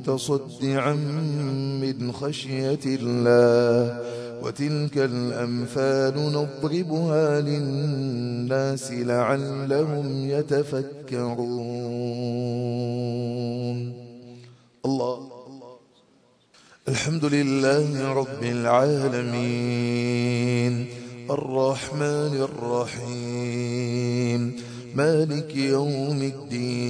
متصدعا من خشية الله وتلك الأمثال نضربها للناس لعلهم يتفكرون. الله. الحمد لله رب العالمين. الرحمن الرحيم. مالك يوم الدين.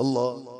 الله